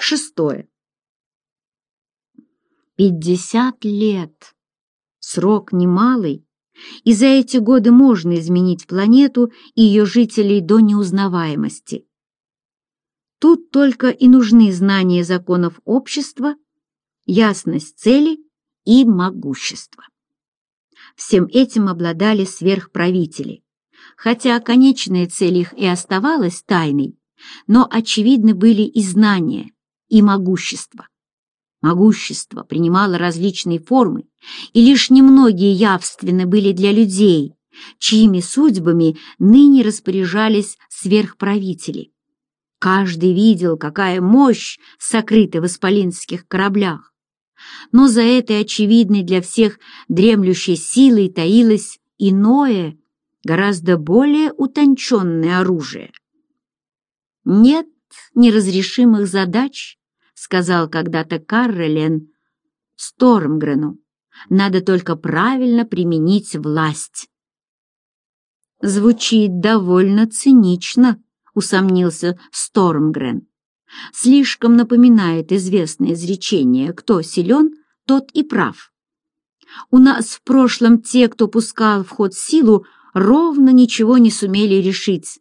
Шестое. Пятьдесят лет. Срок немалый, и за эти годы можно изменить планету и ее жителей до неузнаваемости. Тут только и нужны знания законов общества, ясность цели и могущество. Всем этим обладали сверхправители, хотя конечная цель их и оставалась тайной, но очевидны были и знания – и могущество. Могущество принимало различные формы, и лишь немногие явственны были для людей, чьими судьбами ныне распоряжались сверхправители. Каждый видел, какая мощь сокрыта в исполинских кораблях. Но за этой очевидной для всех дремлющей силой таилось иное, гораздо более утонченное оружие. Нет неразрешимых задач сказал когда-то Каррелен Стормгрену. Надо только правильно применить власть. Звучит довольно цинично, усомнился Стормгрен. Слишком напоминает известное изречение «Кто силен, тот и прав». У нас в прошлом те, кто пускал в ход силу, ровно ничего не сумели решить.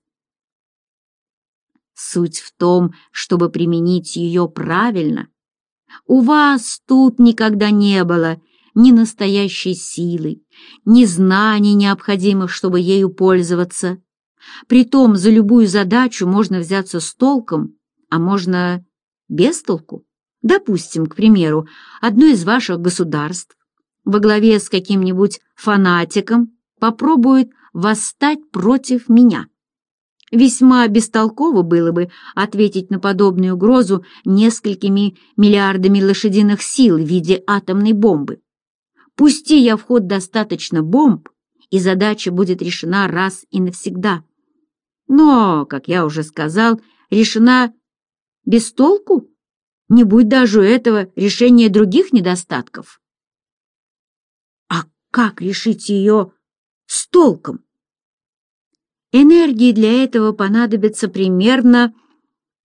Суть в том, чтобы применить ее правильно. У вас тут никогда не было ни настоящей силы, ни знаний необходимых, чтобы ею пользоваться. Притом за любую задачу можно взяться с толком, а можно без толку. Допустим, к примеру, одно из ваших государств во главе с каким-нибудь фанатиком попробует восстать против меня. Весьма бестолково было бы ответить на подобную угрозу несколькими миллиардами лошадиных сил в виде атомной бомбы. Пусти я в ход достаточно бомб, и задача будет решена раз и навсегда. Но, как я уже сказал, решена без толку, не будь даже у этого решения других недостатков. А как решить ее с толком? Энергии для этого понадобится примерно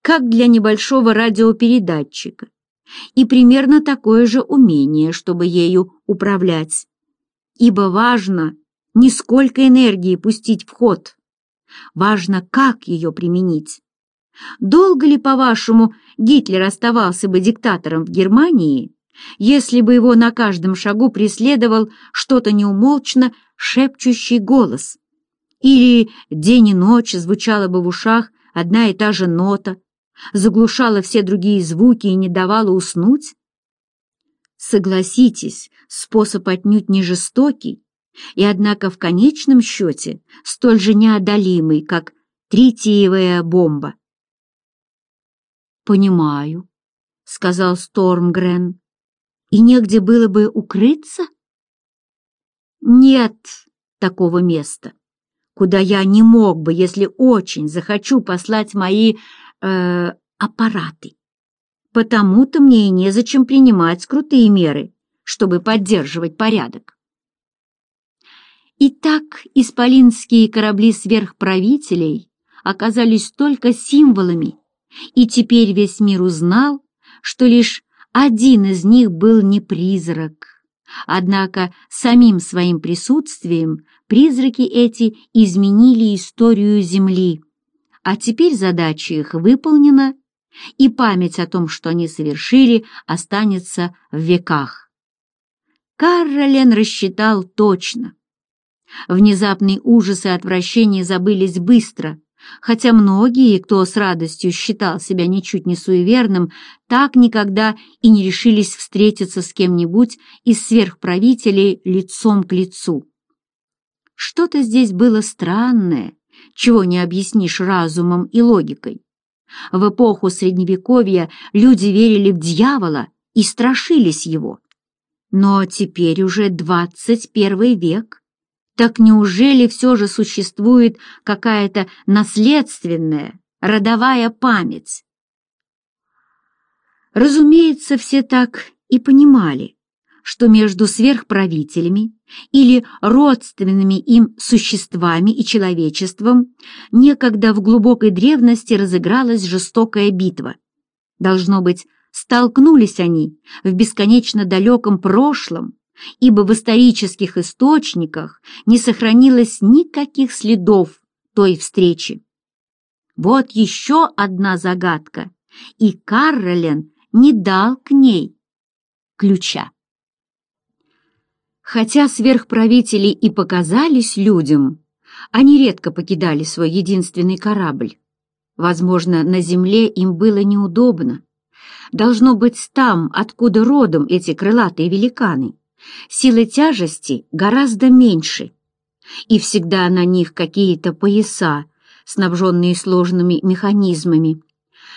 как для небольшого радиопередатчика и примерно такое же умение, чтобы ею управлять. Ибо важно не сколько энергии пустить в ход, важно, как ее применить. Долго ли, по-вашему, Гитлер оставался бы диктатором в Германии, если бы его на каждом шагу преследовал что-то неумолчно шепчущий голос, или день и ночь звучала бы в ушах одна и та же нота, заглушала все другие звуки и не давала уснуть? Согласитесь, способ отнюдь не жестокий, и, однако, в конечном счете столь же неодолимый, как тритиевая бомба. «Понимаю», — сказал Стормгрен. «И негде было бы укрыться?» «Нет такого места куда я не мог бы, если очень захочу, послать мои э, аппараты. Потому-то мне и незачем принимать крутые меры, чтобы поддерживать порядок. Итак, исполинские корабли сверхправителей оказались только символами, и теперь весь мир узнал, что лишь один из них был не призрак, Однако самим своим присутствием призраки эти изменили историю Земли, а теперь задача их выполнена, и память о том, что они совершили, останется в веках. Каролин рассчитал точно. Внезапный ужас и отвращение забылись быстро — Хотя многие, кто с радостью считал себя ничуть не суеверным, так никогда и не решились встретиться с кем-нибудь из сверхправителей лицом к лицу. Что-то здесь было странное, чего не объяснишь разумом и логикой. В эпоху Средневековья люди верили в дьявола и страшились его. Но теперь уже 21 век, так неужели все же существует какая-то наследственная, родовая память? Разумеется, все так и понимали, что между сверхправителями или родственными им существами и человечеством некогда в глубокой древности разыгралась жестокая битва. Должно быть, столкнулись они в бесконечно далеком прошлом ибо в исторических источниках не сохранилось никаких следов той встречи. Вот еще одна загадка, и Каролин не дал к ней ключа. Хотя сверхправители и показались людям, они редко покидали свой единственный корабль. Возможно, на земле им было неудобно. Должно быть, там, откуда родом эти крылатые великаны. Силы тяжести гораздо меньше, и всегда на них какие-то пояса, снабженные сложными механизмами.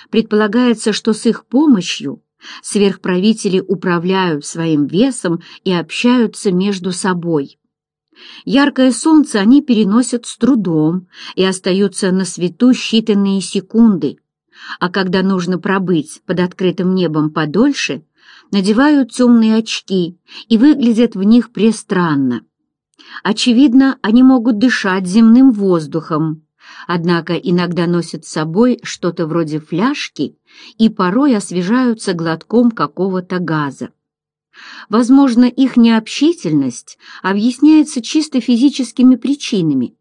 Предполагается, что с их помощью сверхправители управляют своим весом и общаются между собой. Яркое солнце они переносят с трудом и остаются на свету считанные секунды, а когда нужно пробыть под открытым небом подольше – надевают темные очки и выглядят в них престранно. Очевидно, они могут дышать земным воздухом, однако иногда носят с собой что-то вроде фляжки и порой освежаются глотком какого-то газа. Возможно, их необщительность объясняется чисто физическими причинами.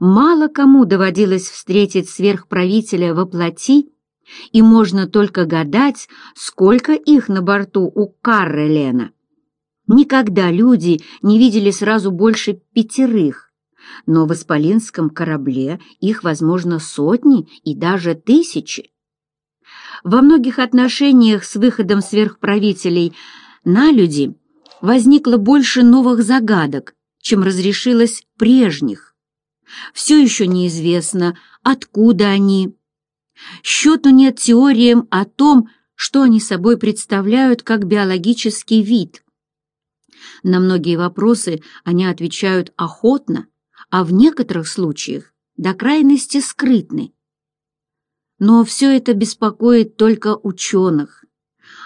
Мало кому доводилось встретить сверхправителя во плоти, и можно только гадать, сколько их на борту у Каррелена. Никогда люди не видели сразу больше пятерых, но в исполинском корабле их, возможно, сотни и даже тысячи. Во многих отношениях с выходом сверхправителей на люди возникло больше новых загадок, чем разрешилось прежних. Все еще неизвестно, откуда они, Счету нет теориям о том, что они собой представляют как биологический вид. На многие вопросы они отвечают охотно, а в некоторых случаях до крайности скрытны. Но все это беспокоит только ученых.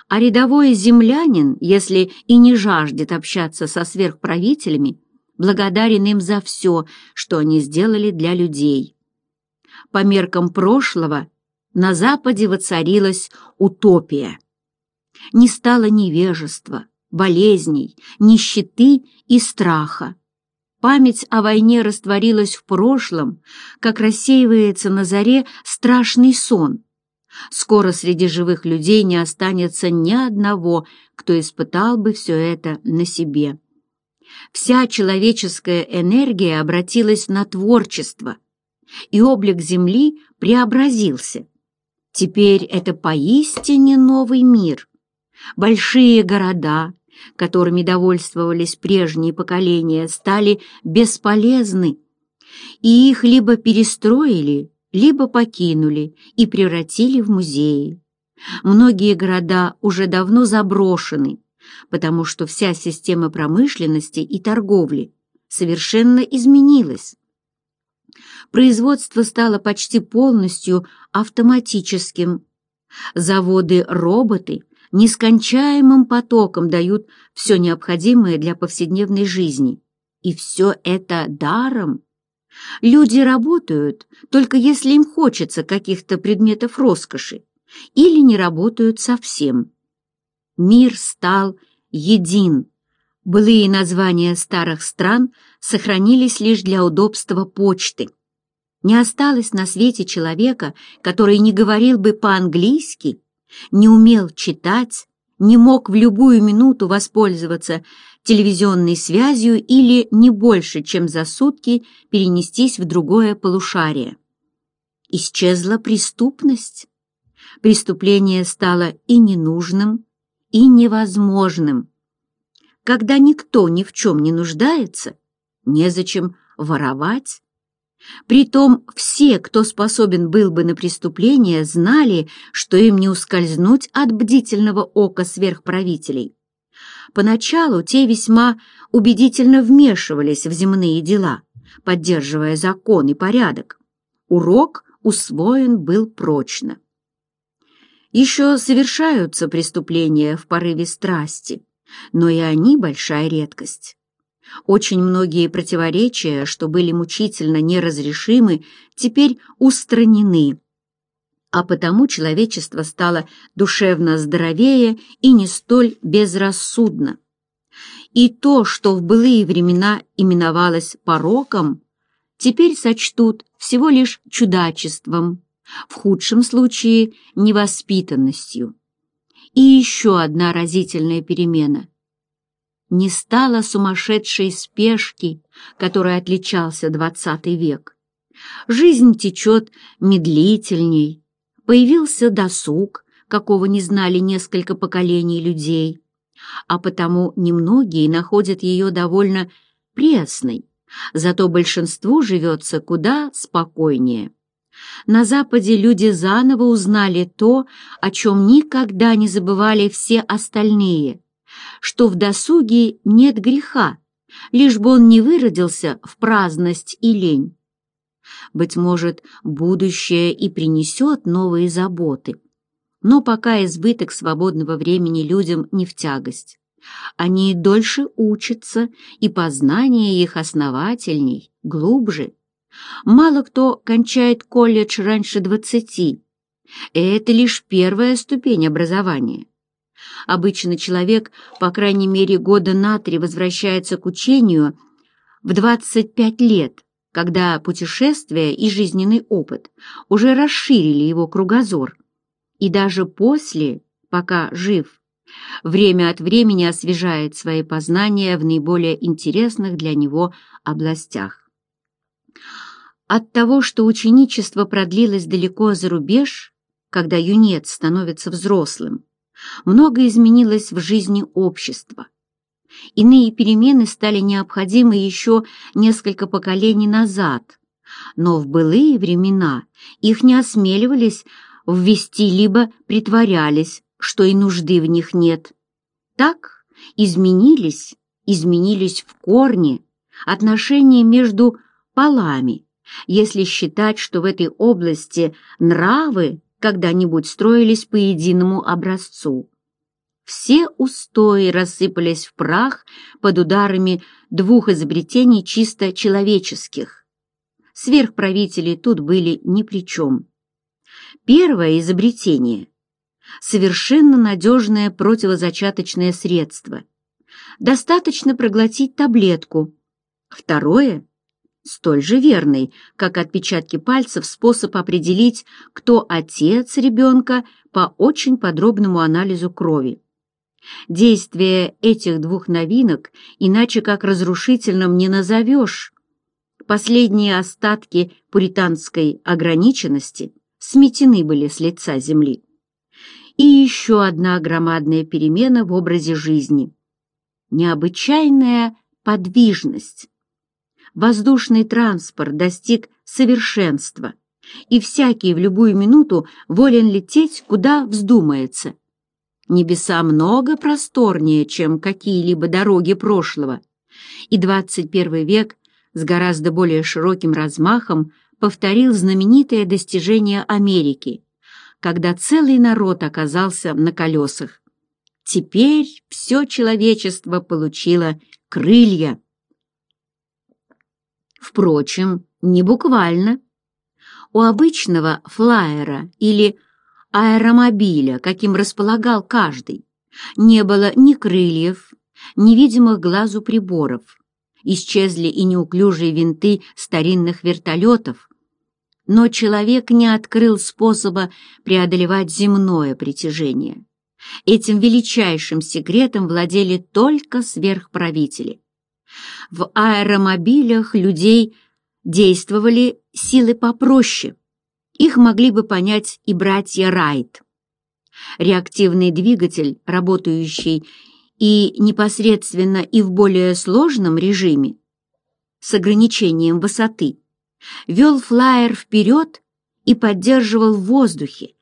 А рядовой землянин, если и не жаждет общаться со сверхправителями, благодарен им за все, что они сделали для людей. По меркам прошлого на Западе воцарилась утопия. Не стало невежества, болезней, нищеты и страха. Память о войне растворилась в прошлом, как рассеивается на заре страшный сон. Скоро среди живых людей не останется ни одного, кто испытал бы все это на себе. Вся человеческая энергия обратилась на творчество, и облик Земли преобразился – Теперь это поистине новый мир. Большие города, которыми довольствовались прежние поколения, стали бесполезны, и их либо перестроили, либо покинули и превратили в музеи. Многие города уже давно заброшены, потому что вся система промышленности и торговли совершенно изменилась. Производство стало почти полностью автоматическим. Заводы-роботы нескончаемым потоком дают все необходимое для повседневной жизни. И все это даром. Люди работают, только если им хочется каких-то предметов роскоши, или не работают совсем. Мир стал един Былые названия старых стран сохранились лишь для удобства почты. Не осталось на свете человека, который не говорил бы по-английски, не умел читать, не мог в любую минуту воспользоваться телевизионной связью или не больше, чем за сутки перенестись в другое полушарие. Исчезла преступность. Преступление стало и ненужным, и невозможным когда никто ни в чем не нуждается, незачем воровать. Притом все, кто способен был бы на преступление, знали, что им не ускользнуть от бдительного ока сверхправителей. Поначалу те весьма убедительно вмешивались в земные дела, поддерживая закон и порядок. Урок усвоен был прочно. Еще совершаются преступления в порыве страсти, но и они большая редкость. Очень многие противоречия, что были мучительно неразрешимы, теперь устранены, а потому человечество стало душевно здоровее и не столь безрассудно. И то, что в былые времена именовалось пороком, теперь сочтут всего лишь чудачеством, в худшем случае невоспитанностью. И еще одна разительная перемена. Не стало сумасшедшей спешки, которой отличался двадцатый век. Жизнь течет медлительней, появился досуг, какого не знали несколько поколений людей, а потому немногие находят ее довольно пресной, зато большинству живется куда спокойнее. На Западе люди заново узнали то, о чем никогда не забывали все остальные, что в досуге нет греха, лишь бы он не выродился в праздность и лень. Быть может, будущее и принесет новые заботы, но пока избыток свободного времени людям не в тягость. Они дольше учатся, и познание их основательней, глубже Мало кто кончает колледж раньше 20, и это лишь первая ступень образования. Обычно человек, по крайней мере, года на три возвращается к учению в 25 лет, когда путешествия и жизненный опыт уже расширили его кругозор. И даже после, пока жив, время от времени освежает свои познания в наиболее интересных для него областях. От того, что ученичество продлилось далеко за рубеж, когда юнец становится взрослым, много изменилось в жизни общества. Иные перемены стали необходимы еще несколько поколений назад, но в былые времена их не осмеливались ввести либо притворялись, что и нужды в них нет. Так изменились, изменились в корне отношения между полами – если считать, что в этой области нравы когда-нибудь строились по единому образцу. Все устои рассыпались в прах под ударами двух изобретений чисто человеческих. Сверхправители тут были ни при чем. Первое изобретение – совершенно надежное противозачаточное средство. Достаточно проглотить таблетку. Второе столь же верный, как отпечатки пальцев, способ определить, кто отец ребенка по очень подробному анализу крови. Действие этих двух новинок иначе как разрушительным не назовешь. Последние остатки пуританской ограниченности сметены были с лица земли. И еще одна громадная перемена в образе жизни. Необычайная подвижность воздушный транспорт достиг совершенства, и всякий в любую минуту волен лететь, куда вздумается. Небеса много просторнее, чем какие-либо дороги прошлого, и 21 век с гораздо более широким размахом повторил знаменитое достижение Америки, когда целый народ оказался на колесах. Теперь все человечество получило крылья. Впрочем, не буквально. У обычного флайера или аэромобиля, каким располагал каждый, не было ни крыльев, ни видимых глазу приборов. Исчезли и неуклюжие винты старинных вертолетов. Но человек не открыл способа преодолевать земное притяжение. Этим величайшим секретом владели только сверхправители – в аэромобилях людей действовали силы попроще. Их могли бы понять и братья Райт. Реактивный двигатель, работающий и непосредственно и в более сложном режиме, с ограничением высоты, вел флайер вперед и поддерживал в воздухе,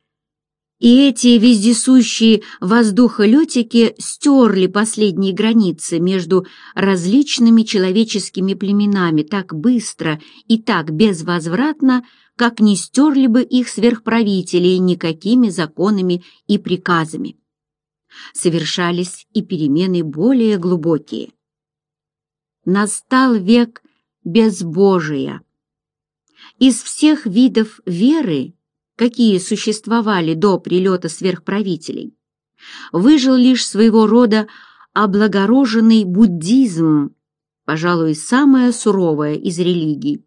и эти вездесущие воздухолетики стерли последние границы между различными человеческими племенами так быстро и так безвозвратно, как не стерли бы их сверхправителей никакими законами и приказами. Совершались и перемены более глубокие. Настал век безбожия. Из всех видов веры какие существовали до прилета сверхправителей, выжил лишь своего рода облагороженный буддизм, пожалуй, самое суровое из религий.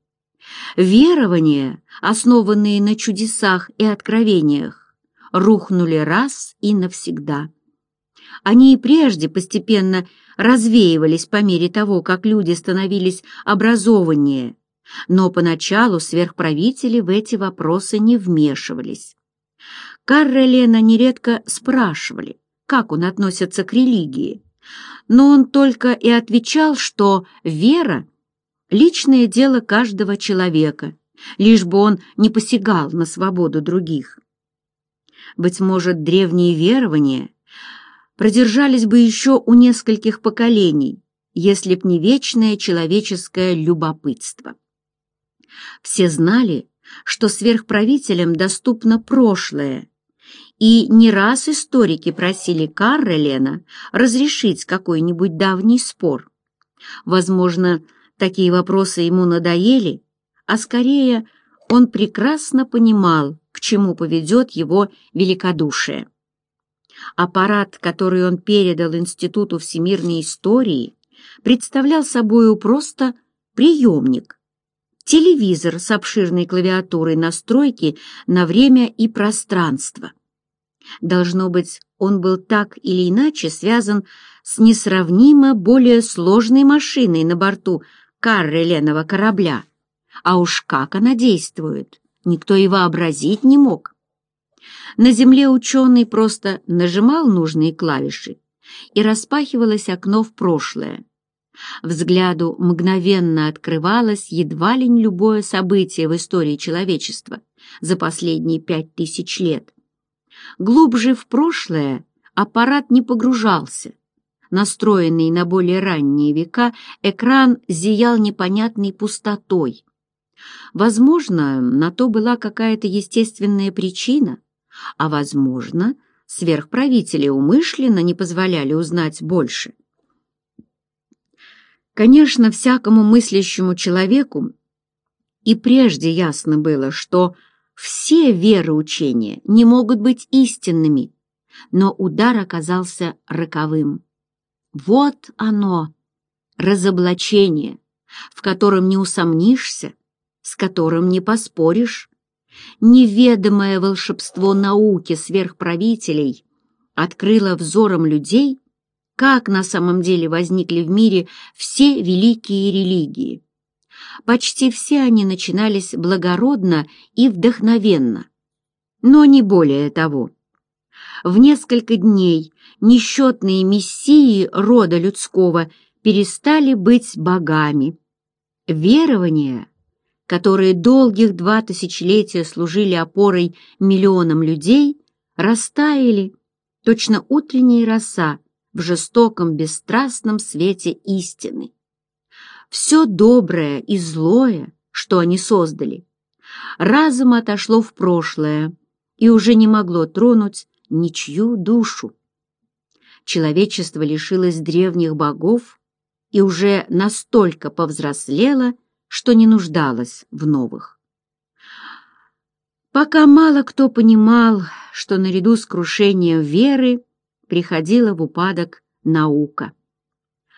Верования, основанные на чудесах и откровениях, рухнули раз и навсегда. Они и прежде постепенно развеивались по мере того, как люди становились образованнее, но поначалу сверхправители в эти вопросы не вмешивались. Каррелена нередко спрашивали, как он относится к религии, но он только и отвечал, что вера — личное дело каждого человека, лишь бы он не посягал на свободу других. Быть может, древние верования продержались бы еще у нескольких поколений, если б не вечное человеческое любопытство. Все знали, что сверхправителям доступно прошлое, и не раз историки просили Каррелена разрешить какой-нибудь давний спор. Возможно, такие вопросы ему надоели, а скорее он прекрасно понимал, к чему поведет его великодушие. Аппарат, который он передал Институту всемирной истории, представлял собою просто приемник, телевизор с обширной клавиатурой настройки на время и пространство. Должно быть, он был так или иначе связан с несравнимо более сложной машиной на борту карреленого корабля. А уж как она действует, никто и вообразить не мог. На земле ученый просто нажимал нужные клавиши, и распахивалось окно в прошлое. Взгляду мгновенно открывалось едва ли не любое событие в истории человечества за последние пять тысяч лет. Глубже в прошлое аппарат не погружался. Настроенный на более ранние века, экран зиял непонятной пустотой. Возможно, на то была какая-то естественная причина, а, возможно, сверхправители умышленно не позволяли узнать больше. Конечно, всякому мыслящему человеку и прежде ясно было, что все вероучения не могут быть истинными, но удар оказался роковым. Вот оно, разоблачение, в котором не усомнишься, с которым не поспоришь, неведомое волшебство науки сверхправителей открыло взором людей как на самом деле возникли в мире все великие религии. Почти все они начинались благородно и вдохновенно, но не более того. В несколько дней несчетные мессии рода людского перестали быть богами. Верования, которые долгих два тысячелетия служили опорой миллионам людей, растаяли, точно утренняя роса, в жестоком бесстрастном свете истины. Все доброе и злое, что они создали, разом отошло в прошлое и уже не могло тронуть ничью душу. Человечество лишилось древних богов и уже настолько повзрослело, что не нуждалось в новых. Пока мало кто понимал, что наряду с крушением веры приходила в упадок наука.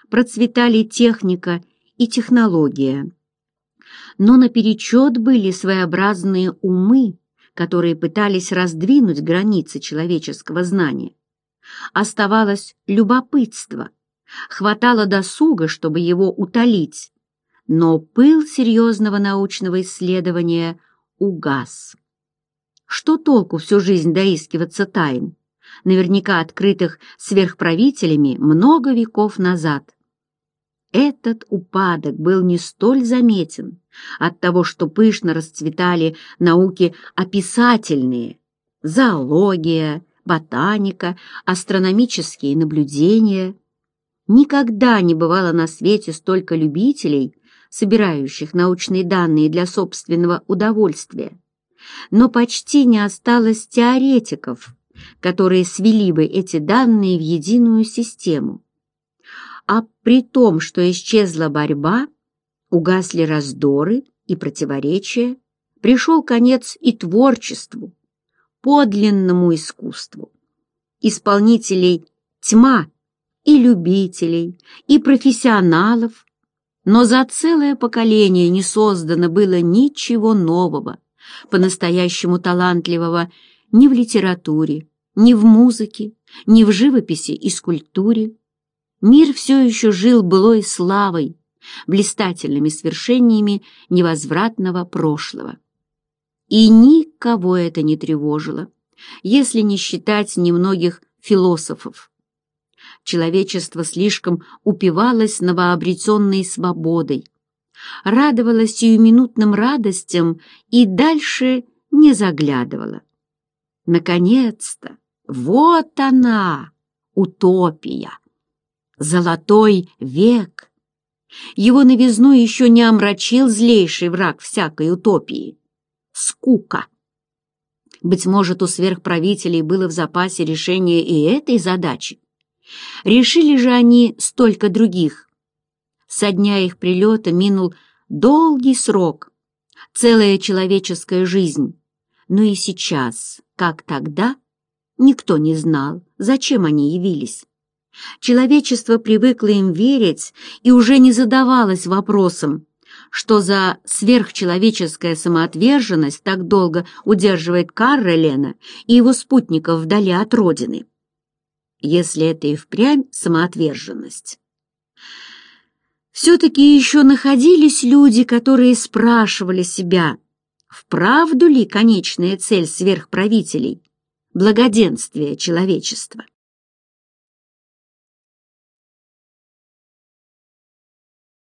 Процветали техника и технология. Но наперечет были своеобразные умы, которые пытались раздвинуть границы человеческого знания. Оставалось любопытство, хватало досуга, чтобы его утолить, но пыл серьезного научного исследования угас. Что толку всю жизнь доискиваться тайн? наверняка открытых сверхправителями много веков назад. Этот упадок был не столь заметен от того, что пышно расцветали науки описательные – зоология, ботаника, астрономические наблюдения. Никогда не бывало на свете столько любителей, собирающих научные данные для собственного удовольствия, но почти не осталось теоретиков – которые свели бы эти данные в единую систему. А при том, что исчезла борьба, угасли раздоры и противоречия, пришел конец и творчеству, подлинному искусству. Исполнителей тьма и любителей, и профессионалов, но за целое поколение не создано было ничего нового, по-настоящему талантливого ни в литературе, ни в музыке, ни в живописи и скульптуре. Мир все еще жил былой славой, блистательными свершениями невозвратного прошлого. И никого это не тревожило, если не считать немногих философов. Человечество слишком упивалось новообретенной свободой, радовалось сиюминутным радостям и дальше не заглядывало. Наконец-то! Вот она, утопия, золотой век. Его новизну еще не омрачил злейший враг всякой утопии — скука. Быть может, у сверхправителей было в запасе решение и этой задачи. Решили же они столько других. Со дня их прилета минул долгий срок, целая человеческая жизнь. Но и сейчас, как тогда, Никто не знал, зачем они явились. Человечество привыкло им верить и уже не задавалось вопросом, что за сверхчеловеческая самоотверженность так долго удерживает Карра Лена и его спутников вдали от родины. Если это и впрямь самоотверженность. Все-таки еще находились люди, которые спрашивали себя, вправду ли конечная цель сверхправителей благоденствия человечества.